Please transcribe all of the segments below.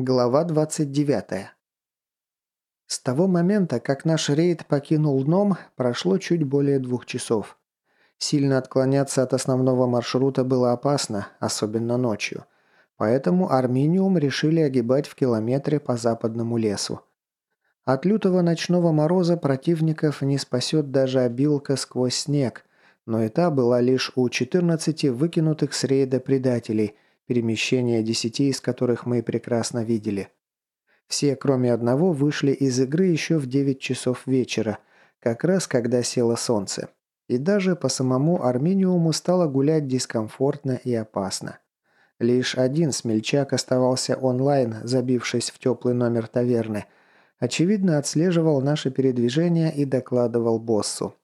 Глава 29. С того момента, как наш рейд покинул Ном, прошло чуть более двух часов. Сильно отклоняться от основного маршрута было опасно, особенно ночью. Поэтому Арминиум решили огибать в километре по западному лесу. От лютого ночного мороза противников не спасет даже обилка сквозь снег, но и та была лишь у 14 выкинутых с рейда предателей – перемещение десяти из которых мы прекрасно видели. Все, кроме одного, вышли из игры еще в 9 часов вечера, как раз когда село солнце. И даже по самому Армениуму стало гулять дискомфортно и опасно. Лишь один смельчак оставался онлайн, забившись в теплый номер таверны. Очевидно, отслеживал наши передвижения и докладывал боссу.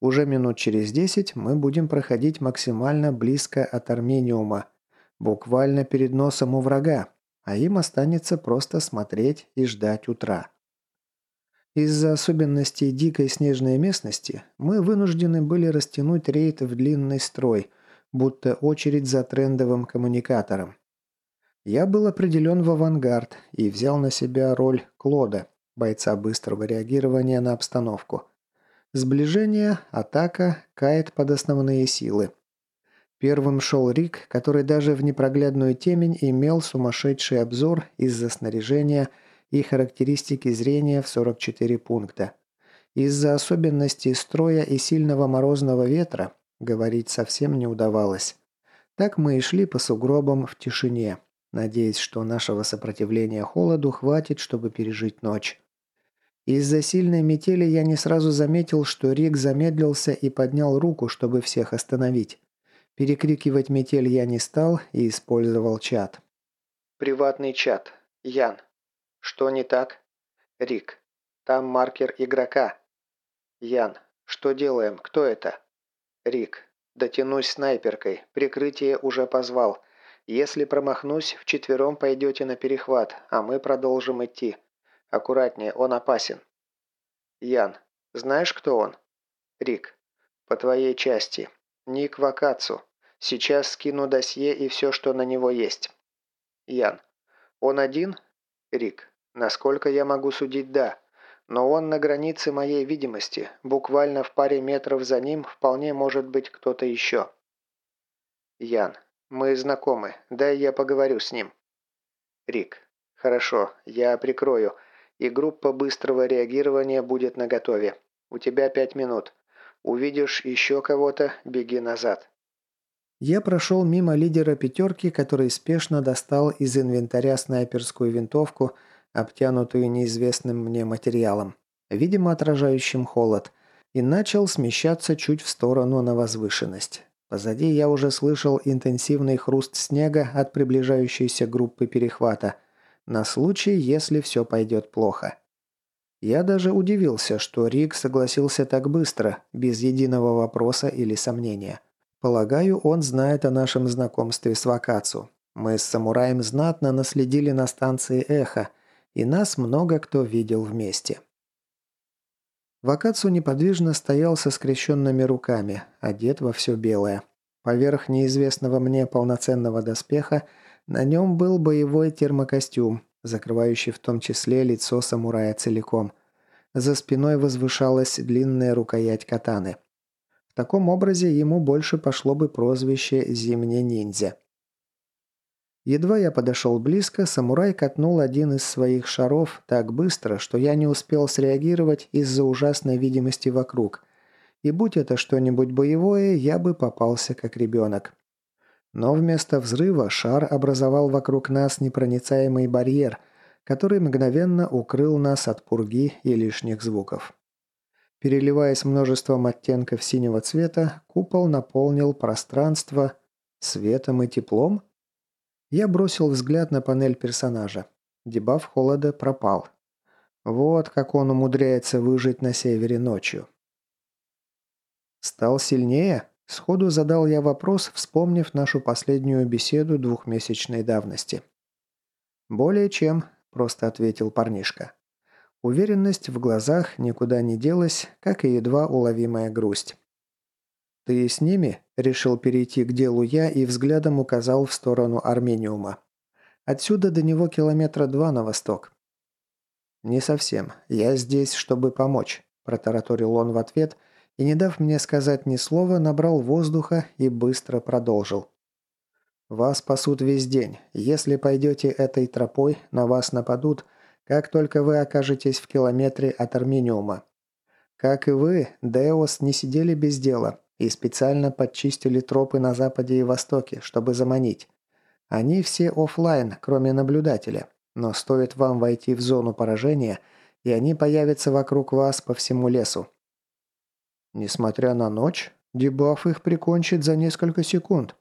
Уже минут через десять мы будем проходить максимально близко от Армениума, Буквально перед носом у врага, а им останется просто смотреть и ждать утра. Из-за особенностей дикой снежной местности мы вынуждены были растянуть рейд в длинный строй, будто очередь за трендовым коммуникатором. Я был определен в авангард и взял на себя роль Клода, бойца быстрого реагирования на обстановку. Сближение, атака, кайт под основные силы – Первым шел Рик, который даже в непроглядную темень имел сумасшедший обзор из-за снаряжения и характеристики зрения в 44 пункта. Из-за особенностей строя и сильного морозного ветра говорить совсем не удавалось. Так мы и шли по сугробам в тишине, надеясь, что нашего сопротивления холоду хватит, чтобы пережить ночь. Из-за сильной метели я не сразу заметил, что Рик замедлился и поднял руку, чтобы всех остановить. Перекрикивать метель я не стал и использовал чат. Приватный чат. Ян. Что не так? Рик. Там маркер игрока. Ян. Что делаем? Кто это? Рик. Дотянусь снайперкой. Прикрытие уже позвал. Если промахнусь, вчетвером пойдете на перехват, а мы продолжим идти. Аккуратнее, он опасен. Ян. Знаешь, кто он? Рик. По твоей части. Ник Вакацу. Сейчас скину досье и все, что на него есть. Ян. Он один? Рик. Насколько я могу судить, да. Но он на границе моей видимости. Буквально в паре метров за ним вполне может быть кто-то еще. Ян. Мы знакомы. Дай я поговорю с ним. Рик. Хорошо, я прикрою. И группа быстрого реагирования будет наготове. У тебя пять минут. Увидишь еще кого-то, беги назад». Я прошел мимо лидера пятерки, который спешно достал из инвентаря снайперскую винтовку, обтянутую неизвестным мне материалом, видимо отражающим холод, и начал смещаться чуть в сторону на возвышенность. Позади я уже слышал интенсивный хруст снега от приближающейся группы перехвата, на случай, если все пойдет плохо. Я даже удивился, что Рик согласился так быстро, без единого вопроса или сомнения. Полагаю, он знает о нашем знакомстве с Вакацу. Мы с самураем знатно наследили на станции Эхо, и нас много кто видел вместе. Вакацу неподвижно стоял со скрещенными руками, одет во все белое. Поверх неизвестного мне полноценного доспеха на нем был боевой термокостюм, закрывающий в том числе лицо самурая целиком. За спиной возвышалась длинная рукоять катаны. В таком образе ему больше пошло бы прозвище «Зимний ниндзя». Едва я подошел близко, самурай катнул один из своих шаров так быстро, что я не успел среагировать из-за ужасной видимости вокруг. И будь это что-нибудь боевое, я бы попался как ребенок. Но вместо взрыва шар образовал вокруг нас непроницаемый барьер, который мгновенно укрыл нас от пурги и лишних звуков. Переливаясь множеством оттенков синего цвета, купол наполнил пространство светом и теплом. Я бросил взгляд на панель персонажа. Дебаф холода пропал. Вот как он умудряется выжить на севере ночью. Стал сильнее? Сходу задал я вопрос, вспомнив нашу последнюю беседу двухмесячной давности. «Более чем», – просто ответил парнишка. Уверенность в глазах никуда не делась, как и едва уловимая грусть. «Ты с ними?» – решил перейти к делу я и взглядом указал в сторону Армениума. Отсюда до него километра два на восток». «Не совсем. Я здесь, чтобы помочь», – протараторил он в ответ и, не дав мне сказать ни слова, набрал воздуха и быстро продолжил. «Вас пасут весь день. Если пойдете этой тропой, на вас нападут, как только вы окажетесь в километре от Армениума. Как и вы, Деос не сидели без дела и специально подчистили тропы на западе и востоке, чтобы заманить. Они все офлайн, кроме наблюдателя, но стоит вам войти в зону поражения, и они появятся вокруг вас по всему лесу. Несмотря на ночь, дебаф их прикончит за несколько секунд.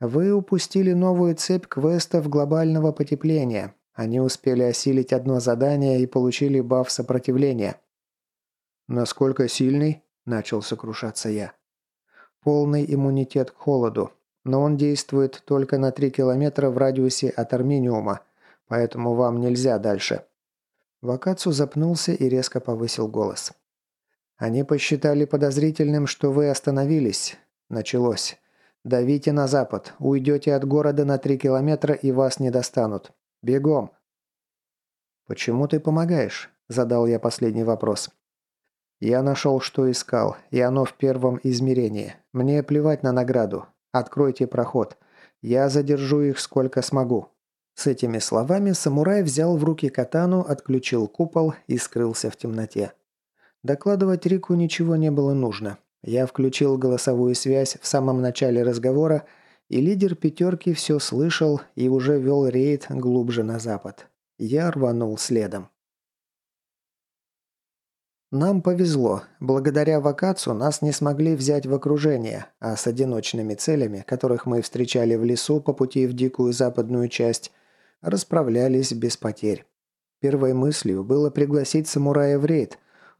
Вы упустили новую цепь квестов глобального потепления. Они успели осилить одно задание и получили баф сопротивления. «Насколько сильный?» – начал сокрушаться я. «Полный иммунитет к холоду, но он действует только на 3 километра в радиусе от Арминиума, поэтому вам нельзя дальше». Вакацу запнулся и резко повысил голос. «Они посчитали подозрительным, что вы остановились. Началось. Давите на запад, уйдете от города на 3 километра и вас не достанут. Бегом!» «Почему ты помогаешь?» – задал я последний вопрос. «Я нашел, что искал, и оно в первом измерении. Мне плевать на награду. Откройте проход. Я задержу их сколько смогу». С этими словами самурай взял в руки катану, отключил купол и скрылся в темноте. Докладывать Рику ничего не было нужно. Я включил голосовую связь в самом начале разговора, и лидер пятерки все слышал и уже вел рейд глубже на запад. Я рванул следом. Нам повезло. Благодаря Вакацу нас не смогли взять в окружение, а с одиночными целями, которых мы встречали в лесу по пути в дикую западную часть, расправлялись без потерь. Первой мыслью было пригласить самурая в рейд.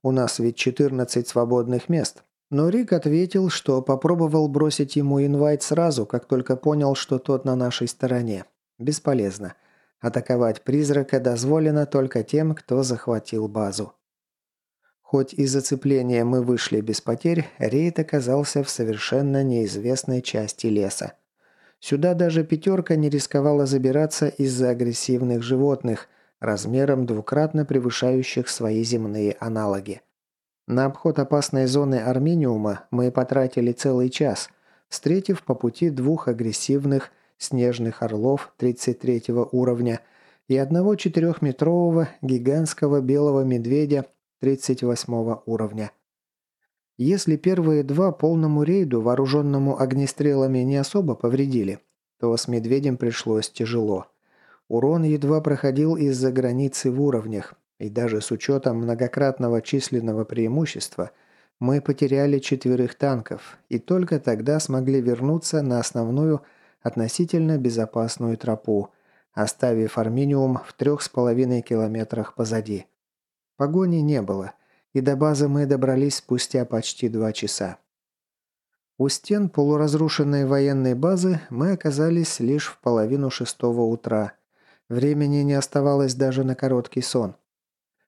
У нас ведь 14 свободных мест. Но Рик ответил, что попробовал бросить ему инвайт сразу, как только понял, что тот на нашей стороне. Бесполезно. Атаковать призрака дозволено только тем, кто захватил базу. Хоть из зацепления мы вышли без потерь, рейд оказался в совершенно неизвестной части леса. Сюда даже пятерка не рисковала забираться из-за агрессивных животных, размером двукратно превышающих свои земные аналоги. На обход опасной зоны Армениума мы потратили целый час, встретив по пути двух агрессивных снежных орлов 33 уровня и одного четырехметрового гигантского белого медведя 38 уровня. Если первые два полному рейду, вооруженному огнестрелами, не особо повредили, то с медведем пришлось тяжело. Урон едва проходил из-за границы в уровнях, и даже с учетом многократного численного преимущества мы потеряли четверых танков и только тогда смогли вернуться на основную относительно безопасную тропу, оставив Арминиум в трех с половиной километрах позади. Погони не было – и до базы мы добрались спустя почти два часа. У стен полуразрушенной военной базы мы оказались лишь в половину шестого утра. Времени не оставалось даже на короткий сон.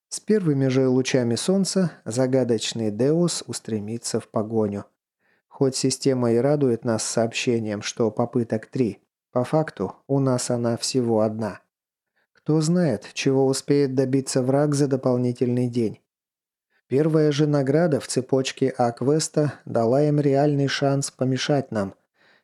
С первыми же лучами солнца загадочный Деус устремится в погоню. Хоть система и радует нас сообщением, что попыток три, по факту у нас она всего одна. Кто знает, чего успеет добиться враг за дополнительный день. Первая же награда в цепочке А-квеста дала им реальный шанс помешать нам.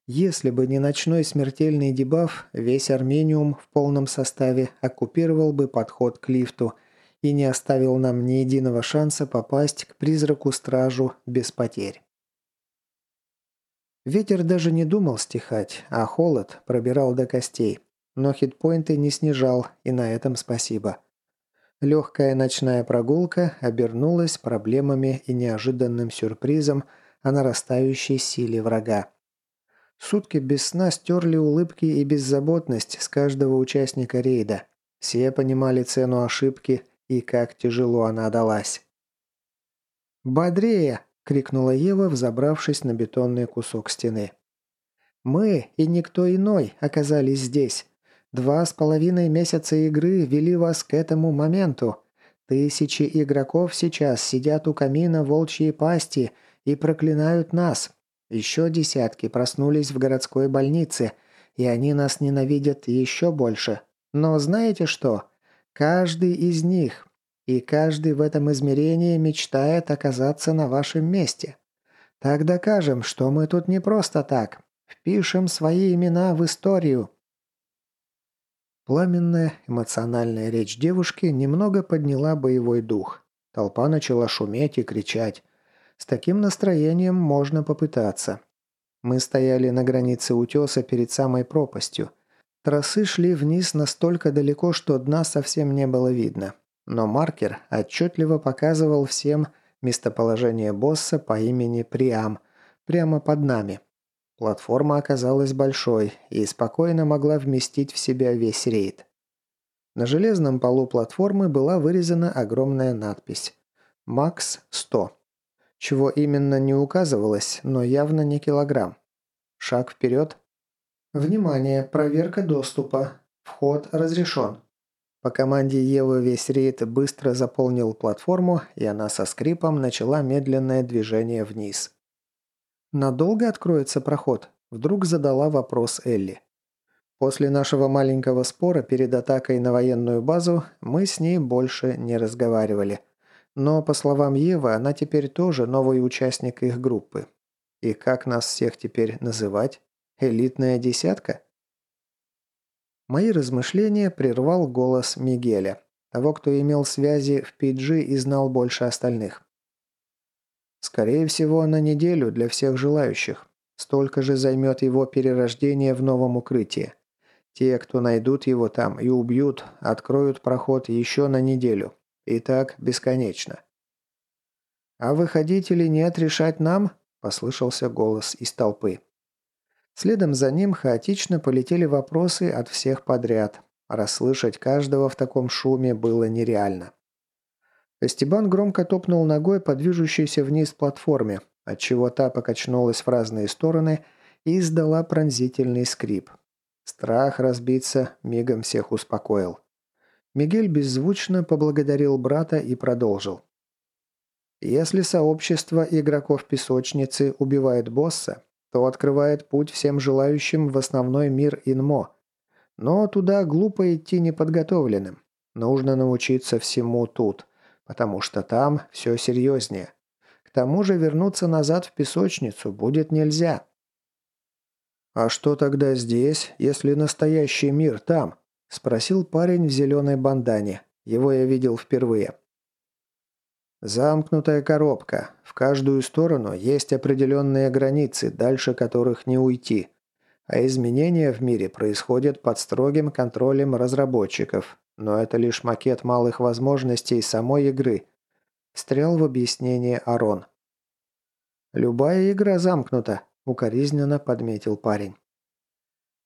Если бы не ночной смертельный дебаф, весь Армениум в полном составе оккупировал бы подход к лифту и не оставил нам ни единого шанса попасть к призраку-стражу без потерь. Ветер даже не думал стихать, а холод пробирал до костей. Но хитпоинты не снижал, и на этом спасибо. Легкая ночная прогулка обернулась проблемами и неожиданным сюрпризом о нарастающей силе врага. Сутки без сна стерли улыбки и беззаботность с каждого участника рейда. Все понимали цену ошибки и как тяжело она далась. «Бодрее!» – крикнула Ева, взобравшись на бетонный кусок стены. «Мы и никто иной оказались здесь. Два с половиной месяца игры вели вас к этому моменту. Тысячи игроков сейчас сидят у камина волчьей пасти и проклинают нас. Еще десятки проснулись в городской больнице И они нас ненавидят еще больше. Но знаете что? Каждый из них, и каждый в этом измерении мечтает оказаться на вашем месте. Так докажем, что мы тут не просто так. Впишем свои имена в историю». Пламенная, эмоциональная речь девушки немного подняла боевой дух. Толпа начала шуметь и кричать. С таким настроением можно попытаться. Мы стояли на границе утеса перед самой пропастью. Тросы шли вниз настолько далеко, что дна совсем не было видно. Но маркер отчетливо показывал всем местоположение босса по имени Приам, прямо под нами. Платформа оказалась большой и спокойно могла вместить в себя весь рейд. На железном полу платформы была вырезана огромная надпись «Макс 100». Чего именно не указывалось, но явно не килограмм. Шаг вперед. Внимание, проверка доступа. Вход разрешен. По команде Евы весь рейд быстро заполнил платформу, и она со скрипом начала медленное движение вниз. «Надолго откроется проход?» – вдруг задала вопрос Элли. После нашего маленького спора перед атакой на военную базу мы с ней больше не разговаривали. Но, по словам Евы, она теперь тоже новый участник их группы. И как нас всех теперь называть? Элитная десятка? Мои размышления прервал голос Мигеля, того, кто имел связи в PG и знал больше остальных. Скорее всего, на неделю для всех желающих. Столько же займет его перерождение в новом укрытии. Те, кто найдут его там и убьют, откроют проход еще на неделю. И так бесконечно. «А выходить или нет, решать нам?» – послышался голос из толпы. Следом за ним хаотично полетели вопросы от всех подряд. Расслышать каждого в таком шуме было нереально. Эстебан громко топнул ногой по движущейся вниз платформе, отчего та покачнулась в разные стороны и издала пронзительный скрип. Страх разбиться мигом всех успокоил. Мигель беззвучно поблагодарил брата и продолжил. «Если сообщество игроков песочницы убивает босса, то открывает путь всем желающим в основной мир Инмо. Но туда глупо идти неподготовленным. Нужно научиться всему тут, потому что там все серьезнее. К тому же вернуться назад в песочницу будет нельзя. «А что тогда здесь, если настоящий мир там?» – спросил парень в зеленой бандане. Его я видел впервые. Замкнутая коробка. В каждую сторону есть определенные границы, дальше которых не уйти. А изменения в мире происходят под строгим контролем разработчиков. Но это лишь макет малых возможностей самой игры. Стрел в объяснение Арон. «Любая игра замкнута», – укоризненно подметил парень.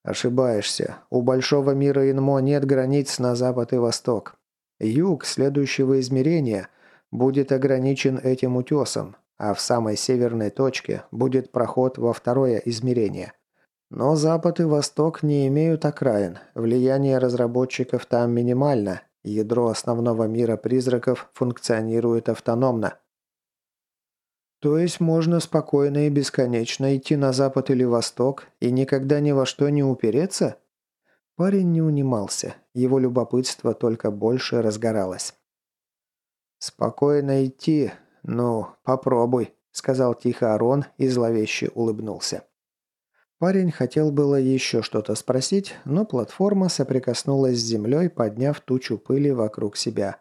«Ошибаешься. У большого мира Инмо нет границ на запад и восток. Юг следующего измерения – будет ограничен этим утесом, а в самой северной точке будет проход во второе измерение. Но Запад и Восток не имеют окраин, влияние разработчиков там минимально, ядро основного мира призраков функционирует автономно. То есть можно спокойно и бесконечно идти на Запад или Восток и никогда ни во что не упереться? Парень не унимался, его любопытство только больше разгоралось. «Спокойно идти. Ну, попробуй», — сказал тихо Арон и зловеще улыбнулся. Парень хотел было еще что-то спросить, но платформа соприкоснулась с землей, подняв тучу пыли вокруг себя.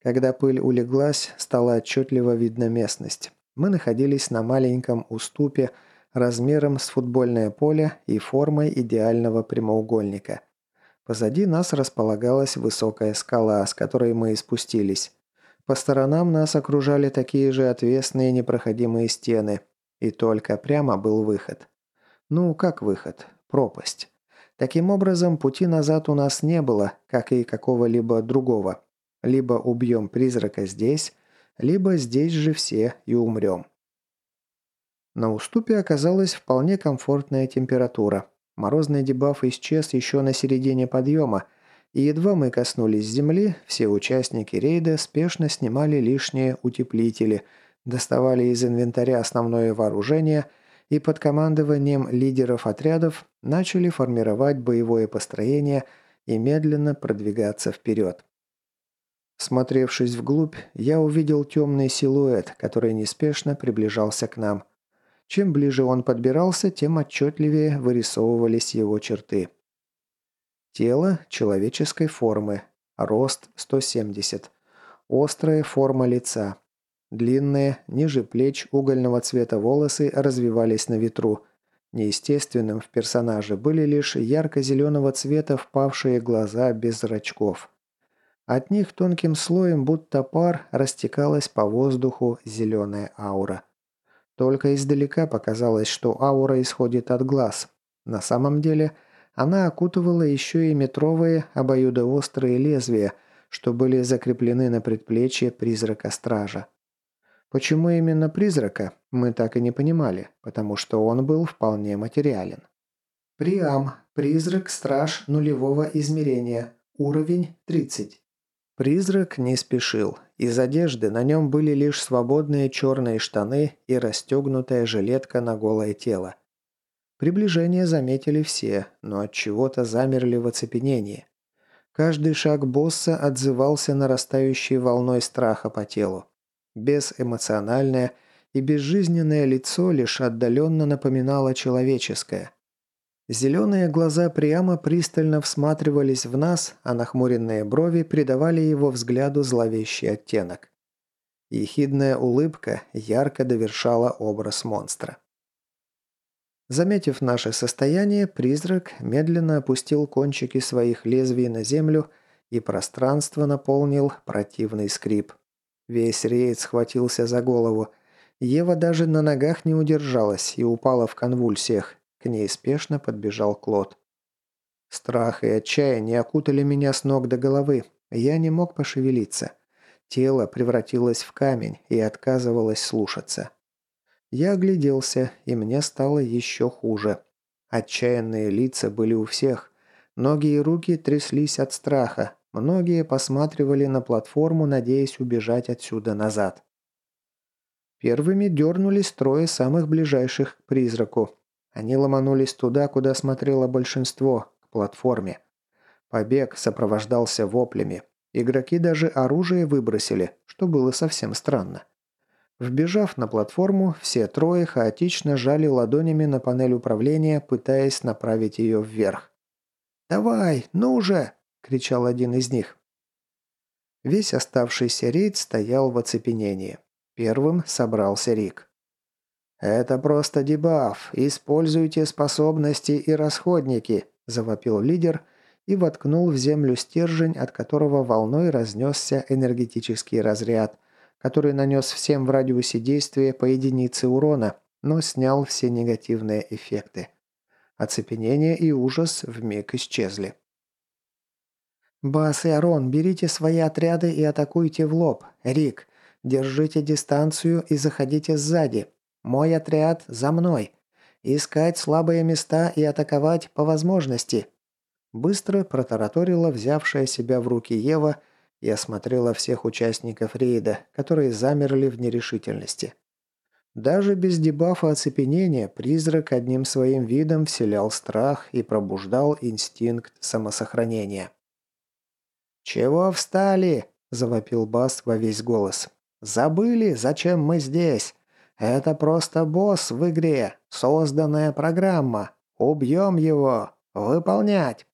Когда пыль улеглась, стала отчетливо видна местность. Мы находились на маленьком уступе размером с футбольное поле и формой идеального прямоугольника. Позади нас располагалась высокая скала, с которой мы и спустились. По сторонам нас окружали такие же отвесные непроходимые стены, и только прямо был выход. Ну, как выход? Пропасть. Таким образом, пути назад у нас не было, как и какого-либо другого. Либо убьем призрака здесь, либо здесь же все и умрем. На уступе оказалась вполне комфортная температура. Морозный дебаф исчез еще на середине подъема, и едва мы коснулись земли, все участники рейда спешно снимали лишние утеплители, доставали из инвентаря основное вооружение и под командованием лидеров отрядов начали формировать боевое построение и медленно продвигаться вперед. Смотревшись вглубь, я увидел темный силуэт, который неспешно приближался к нам. Чем ближе он подбирался, тем отчетливее вырисовывались его черты. Тело человеческой формы, рост 170, острая форма лица. Длинные, ниже плеч угольного цвета волосы развивались на ветру. Неестественным в персонаже были лишь ярко-зеленого цвета впавшие глаза без зрачков. От них тонким слоем, будто пар, растекалась по воздуху зеленая аура. Только издалека показалось, что аура исходит от глаз. На самом деле она окутывала еще и метровые обоюдоострые лезвия, что были закреплены на предплечье призрака-стража. Почему именно призрака, мы так и не понимали, потому что он был вполне материален. Приам. Призрак-страж нулевого измерения. Уровень 30. Призрак не спешил. Из одежды на нем были лишь свободные черные штаны и расстегнутая жилетка на голое тело. Приближение заметили все, но от чего-то замерли в оцепенении. Каждый шаг босса отзывался нарастающей волной страха по телу. Безэмоциональное и безжизненное лицо лишь отдаленно напоминало человеческое. Зеленые глаза прямо пристально всматривались в нас, а нахмуренные брови придавали его взгляду зловещий оттенок. Ехидная улыбка ярко довершала образ монстра. Заметив наше состояние, призрак медленно опустил кончики своих лезвий на землю, и пространство наполнил противный скрип. Весь рейд схватился за голову. Ева даже на ногах не удержалась и упала в конвульсиях, к ней спешно подбежал Клод. Страх и отчаяние окутали меня с ног до головы. Я не мог пошевелиться. Тело превратилось в камень и отказывалось слушаться. Я огляделся, и мне стало еще хуже. Отчаянные лица были у всех. Ноги и руки тряслись от страха. Многие посматривали на платформу, надеясь убежать отсюда назад. Первыми дернулись трое самых ближайших к призраку. Они ломанулись туда, куда смотрело большинство, к платформе. Побег сопровождался воплями. Игроки даже оружие выбросили, что было совсем странно. Вбежав на платформу, все трое хаотично жали ладонями на панель управления, пытаясь направить ее вверх. «Давай, ну же!» – кричал один из них. Весь оставшийся рейд стоял в оцепенении. Первым собрался Рик. «Это просто дебаф. Используйте способности и расходники», – завопил лидер и воткнул в землю стержень, от которого волной разнесся энергетический разряд, который нанес всем в радиусе действия по единице урона, но снял все негативные эффекты. Оцепенение и ужас вмиг исчезли. «Бас и Арон, берите свои отряды и атакуйте в лоб. Рик, держите дистанцию и заходите сзади. Мой отряд за мной. Искать слабые места и атаковать по возможности». Быстро протараторила взявшая себя в руки Ева и осмотрела всех участников рейда, которые замерли в нерешительности. Даже без дебафа оцепенения призрак одним своим видом вселял страх и пробуждал инстинкт самосохранения. «Чего встали?» – завопил Бас во весь голос. «Забыли, зачем мы здесь? Это просто босс в игре, созданная программа. Убьем его! Выполнять!»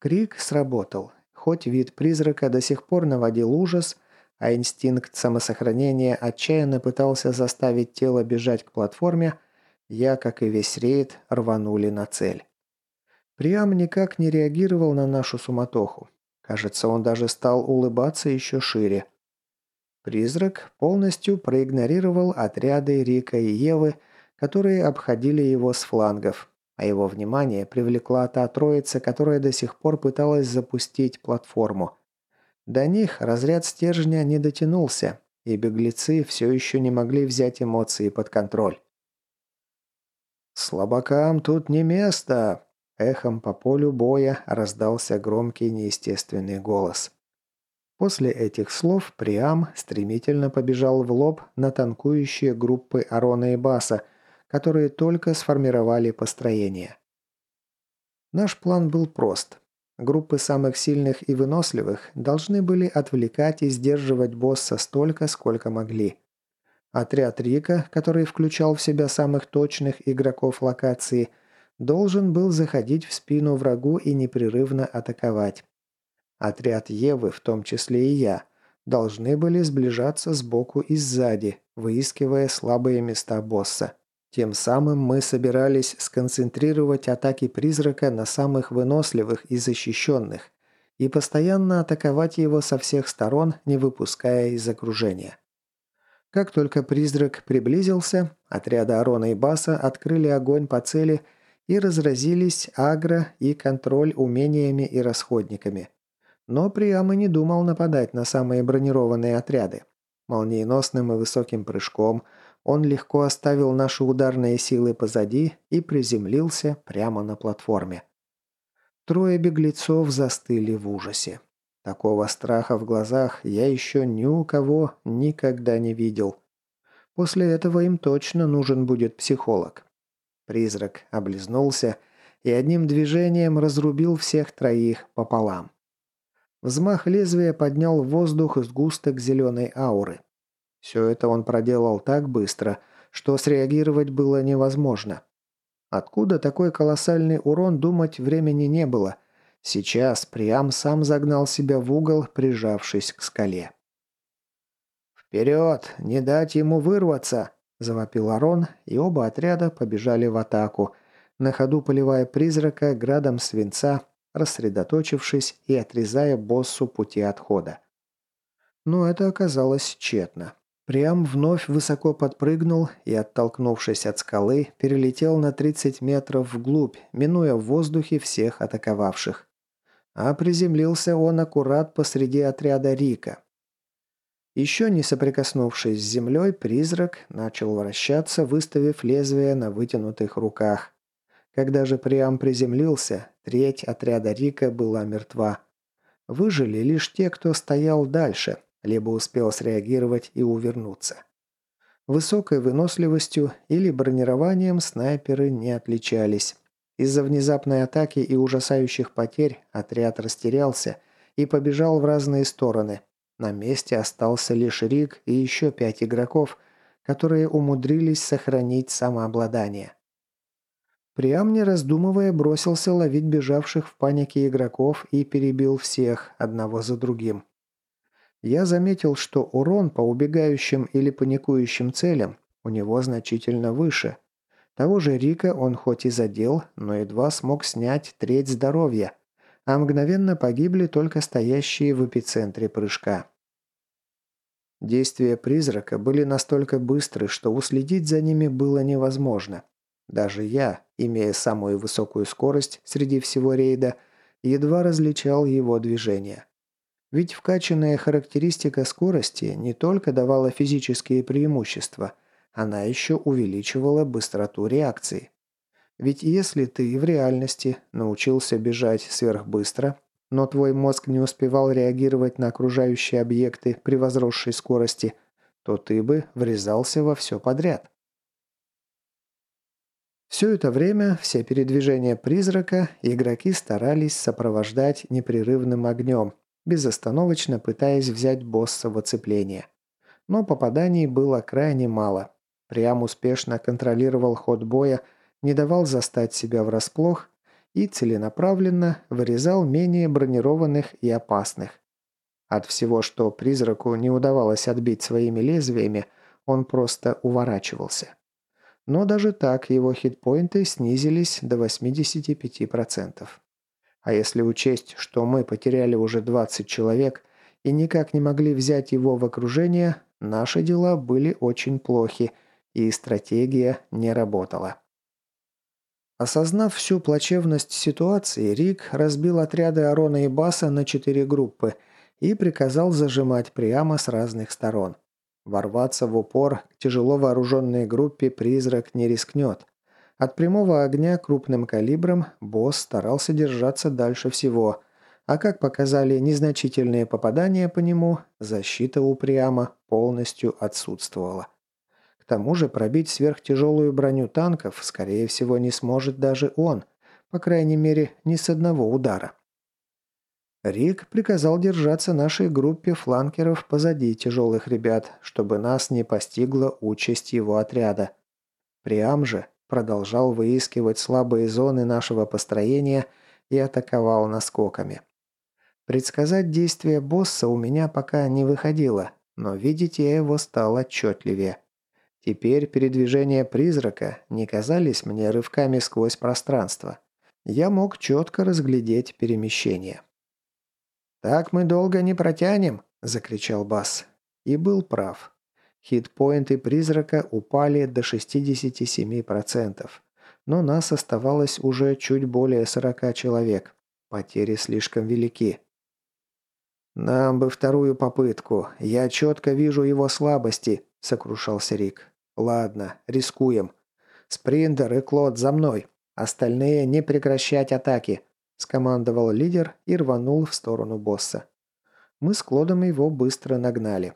Крик сработал. Хоть вид призрака до сих пор наводил ужас, а инстинкт самосохранения отчаянно пытался заставить тело бежать к платформе, я, как и весь рейд, рванули на цель. Приам никак не реагировал на нашу суматоху. Кажется, он даже стал улыбаться еще шире. Призрак полностью проигнорировал отряды Рика и Евы, которые обходили его с флангов, а его внимание привлекла та троица, которая до сих пор пыталась запустить платформу. До них разряд стержня не дотянулся, и беглецы все еще не могли взять эмоции под контроль. «Слабакам тут не место!» Эхом по полю боя раздался громкий неестественный голос. После этих слов Приам стремительно побежал в лоб на танкующие группы Арона и Баса, которые только сформировали построение. Наш план был прост. Группы самых сильных и выносливых должны были отвлекать и сдерживать босса столько, сколько могли. Отряд Рика, который включал в себя самых точных игроков локации, должен был заходить в спину врагу и непрерывно атаковать. Отряд Евы, в том числе и я, должны были сближаться сбоку и сзади, выискивая слабые места босса. Тем самым мы собирались сконцентрировать атаки призрака на самых выносливых и защищенных и постоянно атаковать его со всех сторон, не выпуская из окружения. Как только призрак приблизился, отряды Арона и Баса открыли огонь по цели и разразились агро и контроль умениями и расходниками. Но Приам и не думал нападать на самые бронированные отряды. Молниеносным и высоким прыжком – он легко оставил наши ударные силы позади и приземлился прямо на платформе. Трое беглецов застыли в ужасе. Такого страха в глазах я еще ни у кого никогда не видел. После этого им точно нужен будет психолог. Призрак облизнулся и одним движением разрубил всех троих пополам. Взмах лезвия поднял воздух сгусток зеленой ауры. Все это он проделал так быстро, что среагировать было невозможно. Откуда такой колоссальный урон, думать времени не было. Сейчас Приам сам загнал себя в угол, прижавшись к скале. «Вперед! Не дать ему вырваться!» – завопил Арон, и оба отряда побежали в атаку, на ходу поливая призрака градом свинца, рассредоточившись и отрезая боссу пути отхода. Но это оказалось тщетно. Приам вновь высоко подпрыгнул и, оттолкнувшись от скалы, перелетел на 30 метров вглубь, минуя в воздухе всех атаковавших. А приземлился он аккурат посреди отряда Рика. Еще не соприкоснувшись с землей, призрак начал вращаться, выставив лезвие на вытянутых руках. Когда же Приам приземлился, треть отряда Рика была мертва. Выжили лишь те, кто стоял дальше – либо успел среагировать и увернуться. Высокой выносливостью или бронированием снайперы не отличались. Из-за внезапной атаки и ужасающих потерь отряд растерялся и побежал в разные стороны. На месте остался лишь Рик и еще пять игроков, которые умудрились сохранить самообладание. Приам, не раздумывая, бросился ловить бежавших в панике игроков и перебил всех, одного за другим я заметил, что урон по убегающим или паникующим целям у него значительно выше. Того же Рика он хоть и задел, но едва смог снять треть здоровья, а мгновенно погибли только стоящие в эпицентре прыжка. Действия призрака были настолько быстры, что уследить за ними было невозможно. Даже я, имея самую высокую скорость среди всего рейда, едва различал его движения. Ведь вкачанная характеристика скорости не только давала физические преимущества, она еще увеличивала быстроту реакции. Ведь если ты в реальности научился бежать сверхбыстро, но твой мозг не успевал реагировать на окружающие объекты при возросшей скорости, то ты бы врезался во все подряд. Все это время все передвижения призрака игроки старались сопровождать непрерывным огнем, безостановочно пытаясь взять босса в оцепление. Но попаданий было крайне мало. Прям успешно контролировал ход боя, не давал застать себя врасплох и целенаправленно вырезал менее бронированных и опасных. От всего, что призраку не удавалось отбить своими лезвиями, он просто уворачивался. Но даже так его хитпоинты снизились до 85%. А если учесть, что мы потеряли уже 20 человек и никак не могли взять его в окружение, наши дела были очень плохи, и стратегия не работала. Осознав всю плачевность ситуации, Рик разбил отряды Арона и Баса на четыре группы и приказал зажимать прямо с разных сторон. Ворваться в упор к тяжело вооруженной группе призрак не рискнет. От прямого огня крупным калибром босс старался держаться дальше всего, а как показали незначительные попадания по нему, защита упрямо полностью отсутствовала. К тому же пробить сверхтяжелую броню танков, скорее всего, не сможет даже он, по крайней мере, не с одного удара. Рик приказал держаться нашей группе фланкеров позади тяжелых ребят, чтобы нас не постигла участь его отряда. Приам же продолжал выискивать слабые зоны нашего построения и атаковал наскоками. Предсказать действия босса у меня пока не выходило, но видеть я его стал отчетливее. Теперь передвижения призрака не казались мне рывками сквозь пространство. Я мог четко разглядеть перемещение. «Так мы долго не протянем!» – закричал Бас. И был прав. Хитпоинты призрака упали до 67%. Но нас оставалось уже чуть более 40 человек. Потери слишком велики. «Нам бы вторую попытку. Я четко вижу его слабости», – сокрушался Рик. «Ладно, рискуем. Спринтер и Клод за мной. Остальные не прекращать атаки», – скомандовал лидер и рванул в сторону босса. Мы с Клодом его быстро нагнали.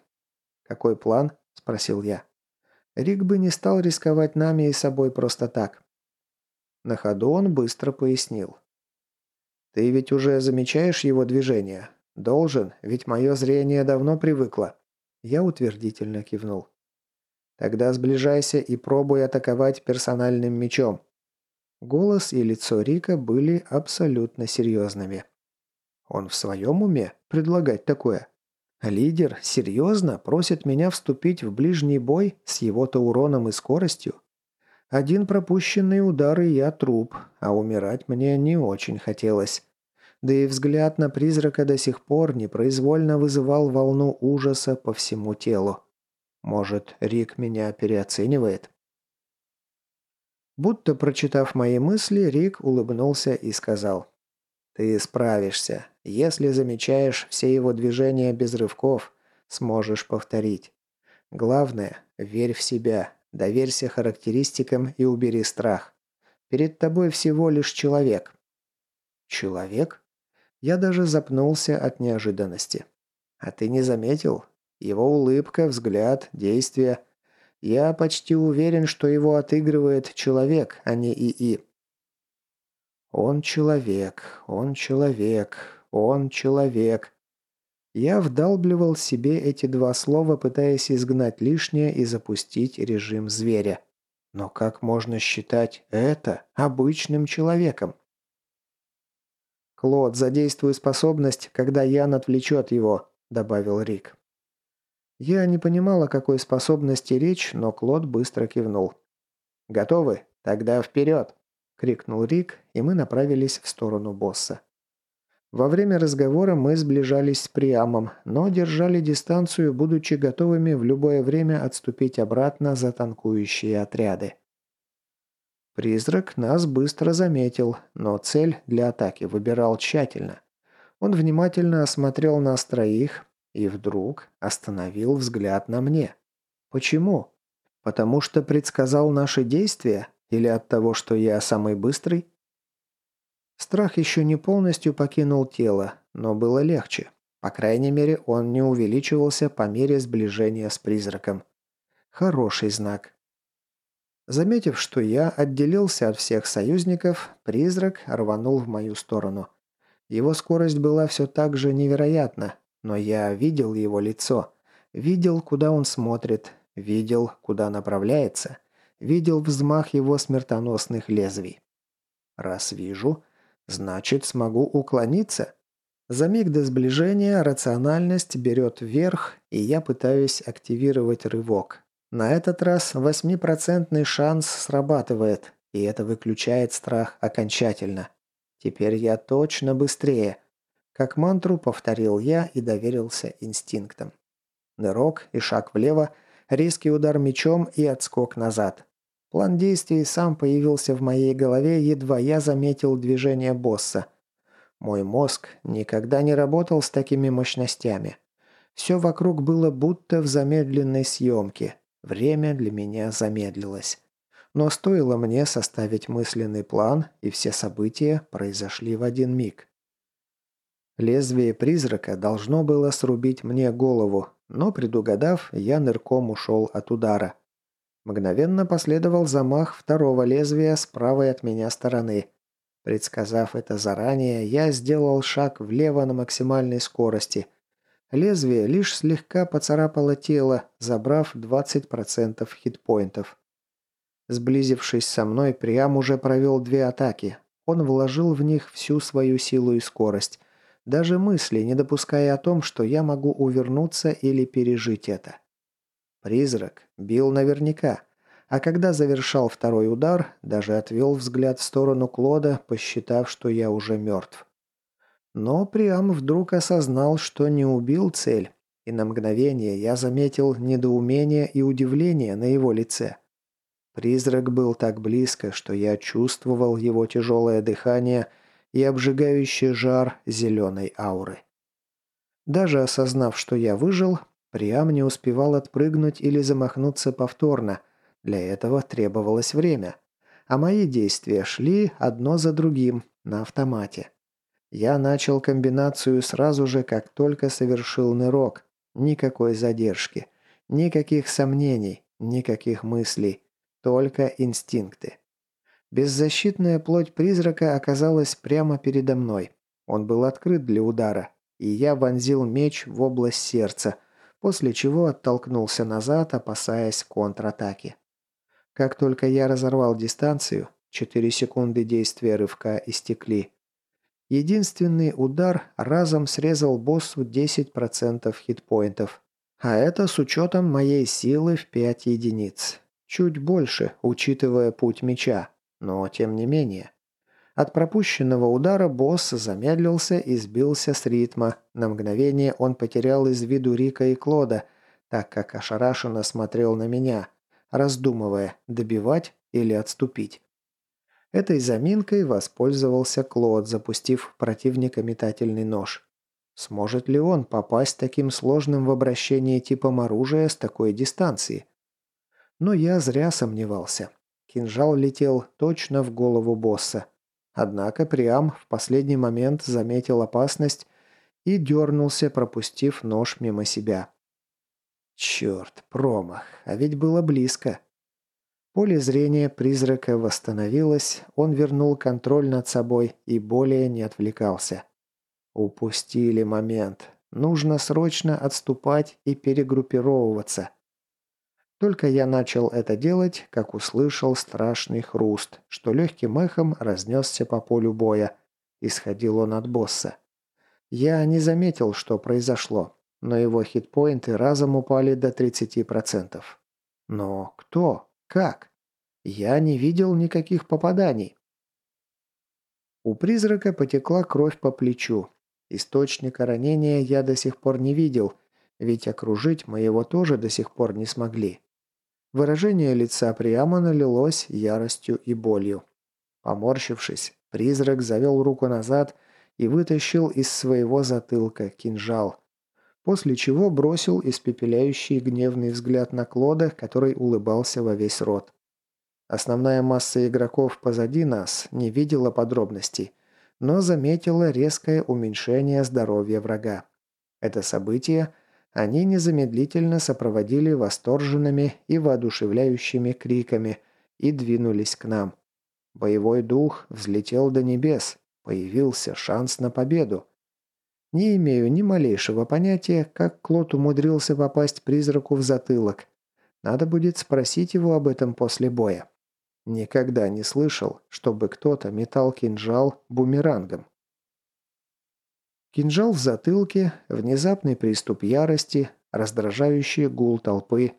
«Какой план?» – спросил я. Рик бы не стал рисковать нами и собой просто так. На ходу он быстро пояснил. «Ты ведь уже замечаешь его движение? «Должен, ведь мое зрение давно привыкло». Я утвердительно кивнул. «Тогда сближайся и пробуй атаковать персональным мечом». Голос и лицо Рика были абсолютно серьезными. Он в своем уме предлагать такое? Лидер серьезно просит меня вступить в ближний бой с его-то уроном и скоростью? Один пропущенный удар и я труп, а умирать мне не очень хотелось. Да и взгляд на призрака до сих пор непроизвольно вызывал волну ужаса по всему телу. Может, Рик меня переоценивает? Будто прочитав мои мысли, Рик улыбнулся и сказал. «Ты справишься. Если замечаешь все его движения без рывков, сможешь повторить. Главное, верь в себя, доверься характеристикам и убери страх. Перед тобой всего лишь человек». «Человек?» Я даже запнулся от неожиданности. «А ты не заметил? Его улыбка, взгляд, действия. Я почти уверен, что его отыгрывает человек, а не ИИ». «Он человек, он человек, он человек». Я вдалбливал себе эти два слова, пытаясь изгнать лишнее и запустить режим зверя. Но как можно считать это обычным человеком? «Клод, задействуй способность, когда Ян отвлечет его», – добавил Рик. Я не понимал, о какой способности речь, но Клод быстро кивнул. «Готовы? Тогда вперед!» – крикнул Рик, и мы направились в сторону босса. Во время разговора мы сближались с Приамом, но держали дистанцию, будучи готовыми в любое время отступить обратно за танкующие отряды. Призрак нас быстро заметил, но цель для атаки выбирал тщательно. Он внимательно осмотрел нас троих и вдруг остановил взгляд на мне. Почему? Потому что предсказал наши действия или от того, что я самый быстрый? Страх еще не полностью покинул тело, но было легче. По крайней мере, он не увеличивался по мере сближения с призраком. Хороший знак. Заметив, что я отделился от всех союзников, призрак рванул в мою сторону. Его скорость была все так же невероятна, но я видел его лицо, видел, куда он смотрит, видел, куда направляется, видел взмах его смертоносных лезвий. Раз вижу, значит смогу уклониться. За миг до сближения рациональность берет вверх, и я пытаюсь активировать рывок. На этот раз восьмипроцентный шанс срабатывает, и это выключает страх окончательно. Теперь я точно быстрее. Как мантру повторил я и доверился инстинктам. Нырок и шаг влево, резкий удар мечом и отскок назад. План действий сам появился в моей голове, едва я заметил движение босса. Мой мозг никогда не работал с такими мощностями. Все вокруг было будто в замедленной съемке – Время для меня замедлилось. Но стоило мне составить мысленный план, и все события произошли в один миг. Лезвие призрака должно было срубить мне голову, но предугадав, я нырком ушел от удара. Мгновенно последовал замах второго лезвия с правой от меня стороны. Предсказав это заранее, я сделал шаг влево на максимальной скорости. Лезвие лишь слегка поцарапало тело, забрав 20% хитпоинтов. Сблизившись со мной, Приам уже провел две атаки. Он вложил в них всю свою силу и скорость. Даже мысли, не допуская о том, что я могу увернуться или пережить это. Призрак бил наверняка. А когда завершал второй удар, даже отвел взгляд в сторону Клода, посчитав, что я уже мертв. Но Приам вдруг осознал, что не убил цель, и на мгновение я заметил недоумение и удивление на его лице. Призрак был так близко, что я чувствовал его тяжелое дыхание и обжигающий жар зеленой ауры. Даже осознав, что я выжил, Приам не успевал отпрыгнуть или замахнуться повторно – для этого требовалось время. А мои действия шли одно за другим, на автомате. Я начал комбинацию сразу же, как только совершил нырок. Никакой задержки. Никаких сомнений, никаких мыслей. Только инстинкты. Беззащитная плоть призрака оказалась прямо передо мной. Он был открыт для удара, и я вонзил меч в область сердца, после чего оттолкнулся назад, опасаясь контратаки. Как только я разорвал дистанцию, 4 секунды действия рывка истекли. Единственный удар разом срезал боссу 10% хитпоинтов. А это с учетом моей силы в 5 единиц. Чуть больше, учитывая путь меча, но тем не менее. От пропущенного удара босс замедлился и сбился с ритма. На мгновение он потерял из виду Рика и Клода, так как ошарашенно смотрел на меня – раздумывая, добивать или отступить. Этой заминкой воспользовался Клод, запустив противника метательный нож. Сможет ли он попасть таким сложным в обращении типом оружия с такой дистанции? Но я зря сомневался. Кинжал летел точно в голову босса. Однако Приам в последний момент заметил опасность и дернулся, пропустив нож мимо себя. Черт, промах, а ведь было близко. Поле зрения призрака восстановилось, он вернул контроль над собой и более не отвлекался. Упустили момент. Нужно срочно отступать и перегруппировываться. Только я начал это делать, как услышал страшный хруст, что легким эхом разнесся по полю боя. Исходил он от босса. Я не заметил, что произошло но его хитпоинты разом упали до 30%. Но кто? Как? Я не видел никаких попаданий. У призрака потекла кровь по плечу. Источника ранения я до сих пор не видел, ведь окружить мы его тоже до сих пор не смогли. Выражение лица прямо налилось яростью и болью. Поморщившись, призрак завел руку назад и вытащил из своего затылка кинжал после чего бросил испепеляющий гневный взгляд на Клода, который улыбался во весь рот. Основная масса игроков позади нас не видела подробностей, но заметила резкое уменьшение здоровья врага. Это событие они незамедлительно сопроводили восторженными и воодушевляющими криками и двинулись к нам. Боевой дух взлетел до небес, появился шанс на победу. Не имею ни малейшего понятия, как Клод умудрился попасть призраку в затылок. Надо будет спросить его об этом после боя. Никогда не слышал, чтобы кто-то метал кинжал бумерангом. Кинжал в затылке, внезапный приступ ярости, раздражающий гул толпы.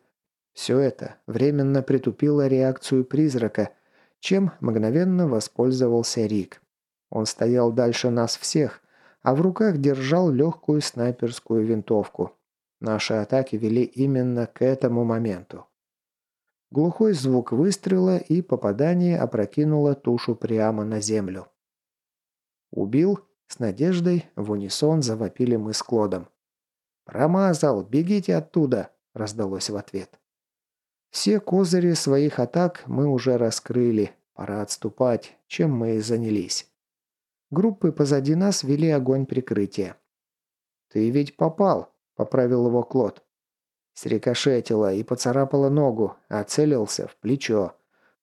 Все это временно притупило реакцию призрака, чем мгновенно воспользовался Рик. Он стоял дальше нас всех, а в руках держал легкую снайперскую винтовку. Наши атаки вели именно к этому моменту. Глухой звук выстрела и попадание опрокинуло тушу прямо на землю. «Убил?» – с надеждой в унисон завопили мы с Клодом. «Промазал! Бегите оттуда!» – раздалось в ответ. Все козыри своих атак мы уже раскрыли. Пора отступать, чем мы и занялись. Группы позади нас вели огонь прикрытия. «Ты ведь попал», — поправил его Клод. Срикошетила и поцарапала ногу, а целился в плечо.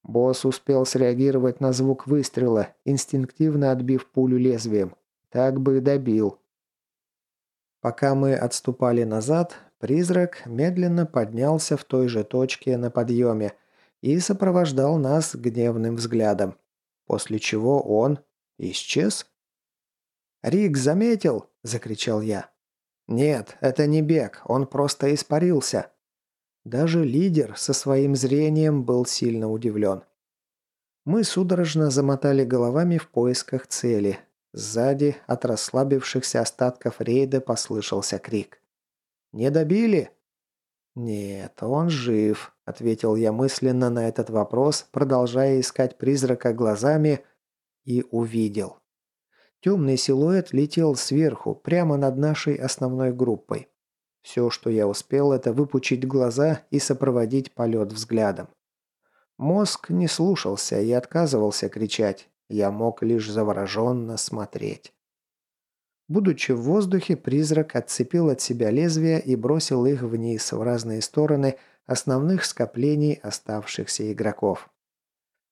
Босс успел среагировать на звук выстрела, инстинктивно отбив пулю лезвием. Так бы добил. Пока мы отступали назад, призрак медленно поднялся в той же точке на подъеме и сопровождал нас гневным взглядом. После чего он исчез. «Рик заметил!» – закричал я. «Нет, это не бег, он просто испарился». Даже лидер со своим зрением был сильно удивлен. Мы судорожно замотали головами в поисках цели. Сзади от расслабившихся остатков рейда послышался крик. «Не добили?» «Нет, он жив», — ответил я мысленно на этот вопрос, продолжая искать призрака глазами, и увидел. Темный силуэт летел сверху, прямо над нашей основной группой. Все, что я успел, это выпучить глаза и сопроводить полет взглядом. Мозг не слушался и отказывался кричать. Я мог лишь завороженно смотреть. Будучи в воздухе, призрак отцепил от себя лезвия и бросил их вниз в разные стороны основных скоплений оставшихся игроков.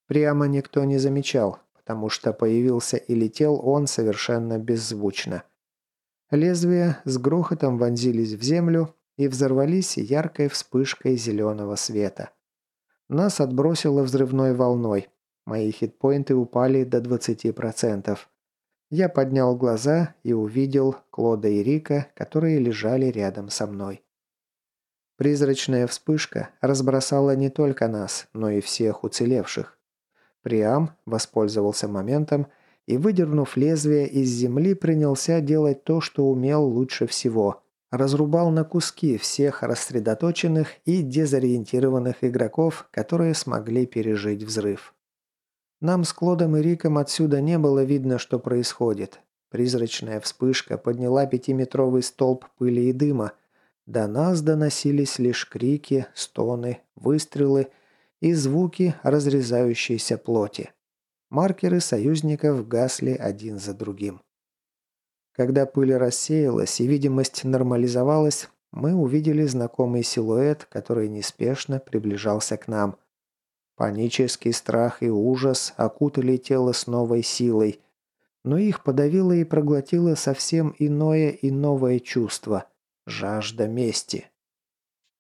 Прямо никто не замечал, потому что появился и летел он совершенно беззвучно. Лезвия с грохотом вонзились в землю и взорвались яркой вспышкой зеленого света. Нас отбросило взрывной волной. Мои хитпоинты упали до 20%. Я поднял глаза и увидел Клода и Рика, которые лежали рядом со мной. Призрачная вспышка разбросала не только нас, но и всех уцелевших. Приам воспользовался моментом и, выдернув лезвие из земли, принялся делать то, что умел лучше всего. Разрубал на куски всех рассредоточенных и дезориентированных игроков, которые смогли пережить взрыв. Нам с Клодом и Риком отсюда не было видно, что происходит. Призрачная вспышка подняла пятиметровый столб пыли и дыма. До нас доносились лишь крики, стоны, выстрелы и звуки разрезающейся плоти. Маркеры союзников гасли один за другим. Когда пыль рассеялась и видимость нормализовалась, мы увидели знакомый силуэт, который неспешно приближался к нам. Панический страх и ужас окутали тело с новой силой, но их подавило и проглотило совсем иное и новое чувство – жажда мести.